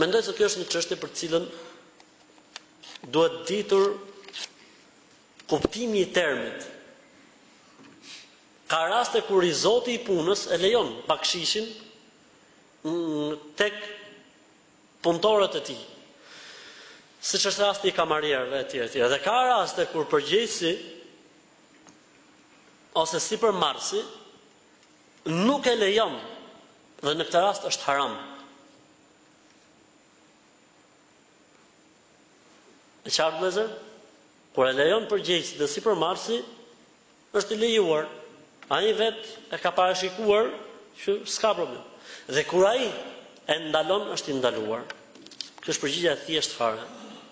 Mendoj se kjo është një çështje për të cilën duhet ditur kuptimi i termit. Ka raste kur i zoti i punës e lejon bakshishin tek punëtorët e tij. Siç është rasti i kamarierëve e tjera e tjera. Dhe ka raste kur përgjegjësi ose sipërmarrësi Nuk e lejon dhe në këtë rast është haram. E qartë vëllazër, kur e lejon përgjegjësi dhe sipërmarrësi është i lejuar. Ai vetë e ka parashikuar që s'ka problem. Dhe kur ai e ndalon është i ndaluar. Kjo është përgjigja e thjeshtë fare.